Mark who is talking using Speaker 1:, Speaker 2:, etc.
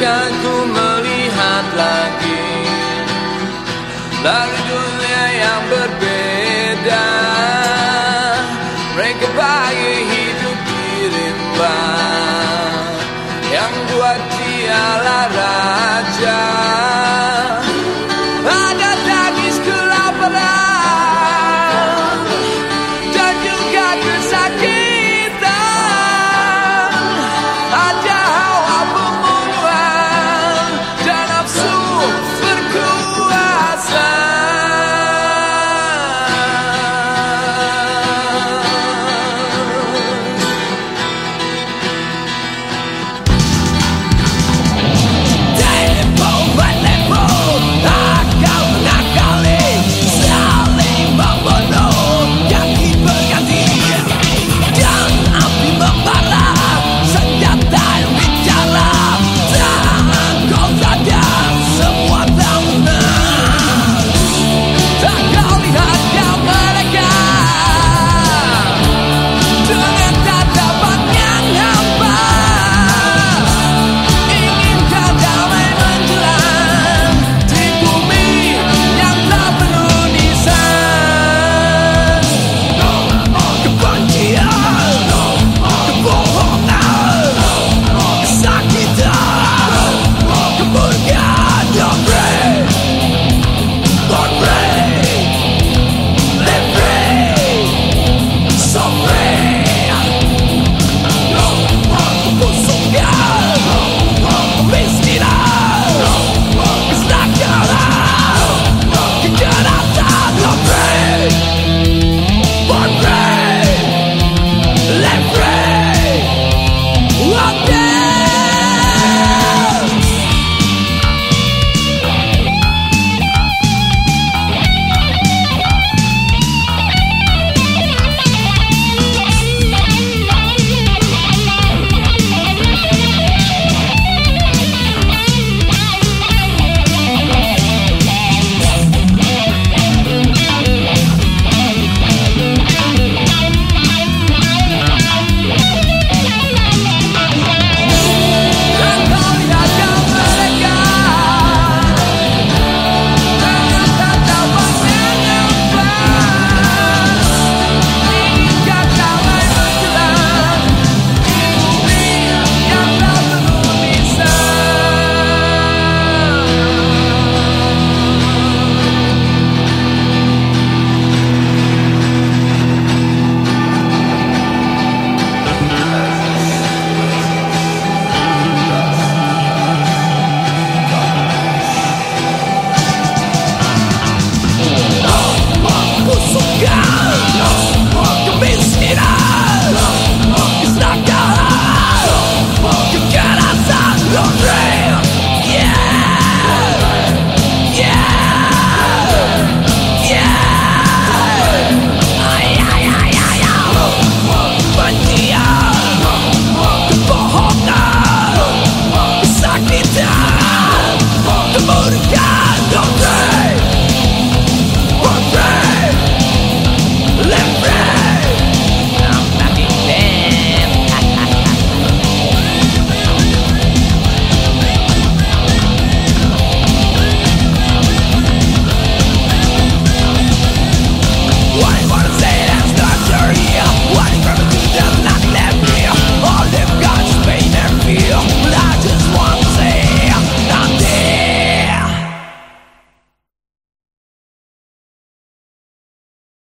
Speaker 1: akan ku melihat lagi lalu dunia yang berbeda Mereka bayi hidup di rimba Yang buat dia lara What to say